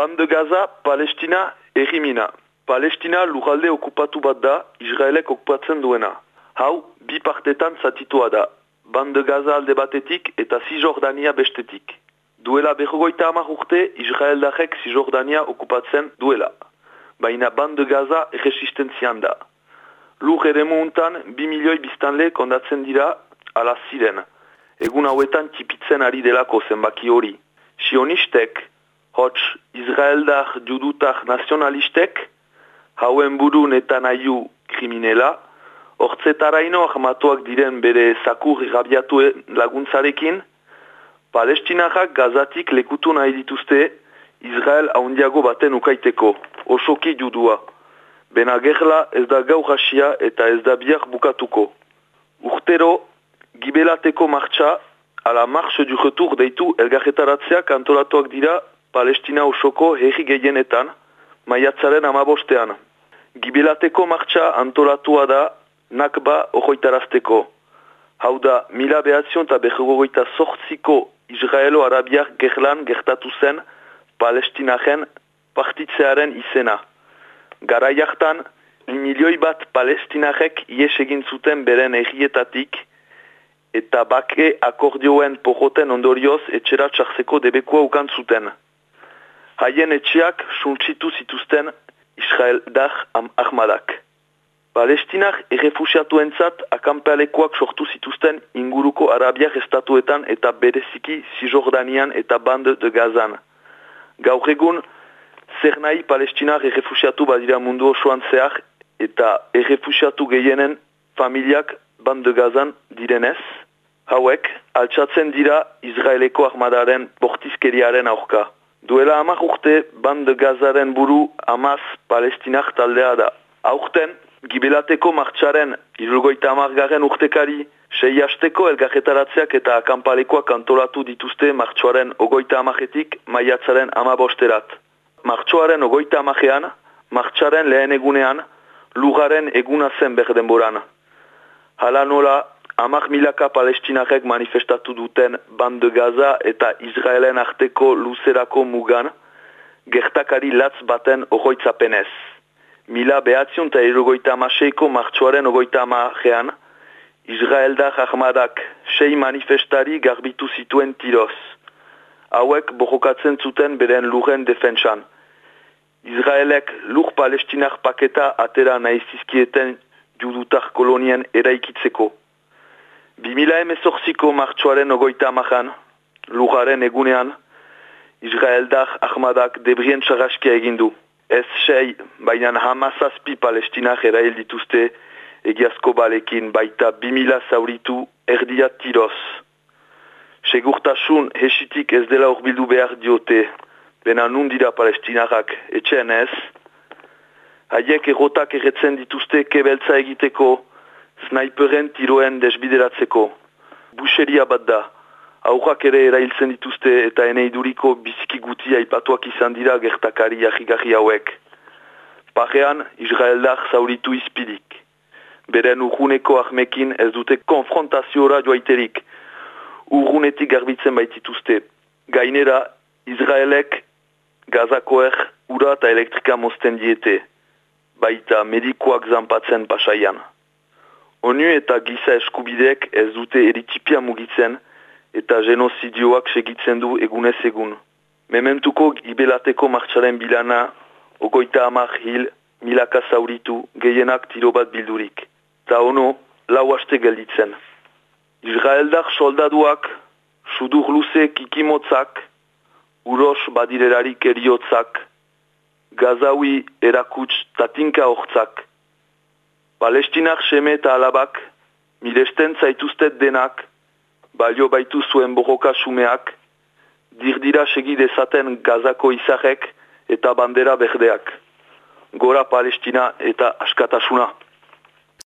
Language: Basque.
Band de Gaza, Palestina, errimina. Palestina lujalde okupatu bat da, Israelek okupatzen duena. Hau, bi partetan zatitua da. Band de Gaza alde batetik eta Zizordania bestetik. Duela behogoita amak urte, Israeldakek Zizordania okupatzen duela. Baina Band de Gaza resistenzian da. Lur ere muuntan, bi milioi biztanle kondatzen dira ala ziren. Egun hauetan tipitzen ari delako zenbaki hori. Sionistek, hots Israeldar judutar nazionalistek, hauen burun eta nahiu kriminela, hortzetaraino ahmatuak diren bere zakur irabiatu laguntzarekin, palestinarrak gazatik lekutu nahi dituzte Israel haundiago baten ukaiteko, osoki judua. Bena gerla ez da gau hasia eta ez da biak bukatuko. Urtero, gibelateko martxa, ala marche du retour deitu elgarretaratzeak antolatuak dira Palestina osoko herri gehienetan, maiatzaren amabostean. Gibelateko martxa antolatua da nakba ohoitarazteko. Hau da, mila behatzion eta behagogoita sortziko Israelo-Arabiak gerlan gertatu zen Palestinaren partitzearen izena. Gara jartan, milioi bat Palestinarek ies egin zuten beren errietatik eta bake akordioen pojoten ondorioz etxera txarzeko debekua ukan zuten haien etxeak suntsitu zituzten Israel dar ahmadak. Palestinak errefusiatu entzat akampealekoak sortu zituzten inguruko arabiak estatuetan eta bereziki Zizordanian eta band de Gazan. Gaur egun, zer nahi palestinak errefusiatu badira mundu osoan zehar eta errefusiatu gehienen familiak band de Gazan direnez, hauek altsatzen dira Israeleko armadaren bortizkeriaren aurka. Duela amak urte, band gazaren buru amaz palestinak taldea da. Aurten, gibelateko martxaren irurgoita amargaren urtekari, sei hasteko elgajetaratzeak eta akampalekoak antolatu dituzte martxoaren ogoita amajetik maiatzaren amabosterat. Martxoaren ogoita amajean, martxaren lehen egunean, lugaren eguna zen berdenboran. Hala nola, Amak milaka palestinarek manifestatu duten band de Gaza eta Israelen arteko luzerako mugan, gertakari latz baten ogoitzapenez. Mila behatzion eta erugoita amaseiko martxoaren ogoita amajean, Israeldak ahmadak sei manifestari garbitu zituen tiroz. Hauek bojokatzen zuten beren luren defentsan. Israelek lur palestinar paketa atera nahizizkieten judutar kolonien eraikitzeko. 2000 emezortziko martxoaren ogoita amajan, lujaren egunean, Israeldar Ahmadak debrien txarraskia egindu. Ez sei, baina hamazazpi palestinak erail dituzte egiazko balekin baita 2000 zauritu erdiat tiroz. Segurtasun hesitik ez dela urbildu behar diote, bena nundira palestinarak etxen ez, haiek errotak erretzen dituzte kebeltza egiteko, sniperen tiroen desbideratzeko. Buxeria bat da. Aurrak ere erailtzen dituzte eta eneiduriko biziki gutia ipatuak izan dira gertakari ahigarri hauek. Parean, Israeldar zauritu izpidik. Beren urruneko ahmekin ez dute konfrontaziora joaiterik. Urrunetik garbitzen baitituzte. Gainera, Israelek gazakoer ura eta elektrika mozten diete. Baita medikoak zanpatzen pasaian. ONU eta giza eskubideek ez dute eritipia mugitzen eta genozidioak segitzen du egunez egun. Mementuko gibelateko martxaren bilana, ogoita amak hil, milaka zauritu, gehienak tiro bat bildurik. Ta ono, lau haste gelditzen. Israeldak soldaduak, sudur luze kikimotzak, uros badirerarik eriotzak, gazaui erakuts tatinka hortzak, Palestinak seme eta alabak, miresten zaituztet denak, balio baitu zuen bohoka sumeak, dirdira segi dezaten gazako izarek eta bandera berdeak. Gora Palestina eta askatasuna.